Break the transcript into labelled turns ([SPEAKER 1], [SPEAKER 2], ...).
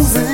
[SPEAKER 1] losing.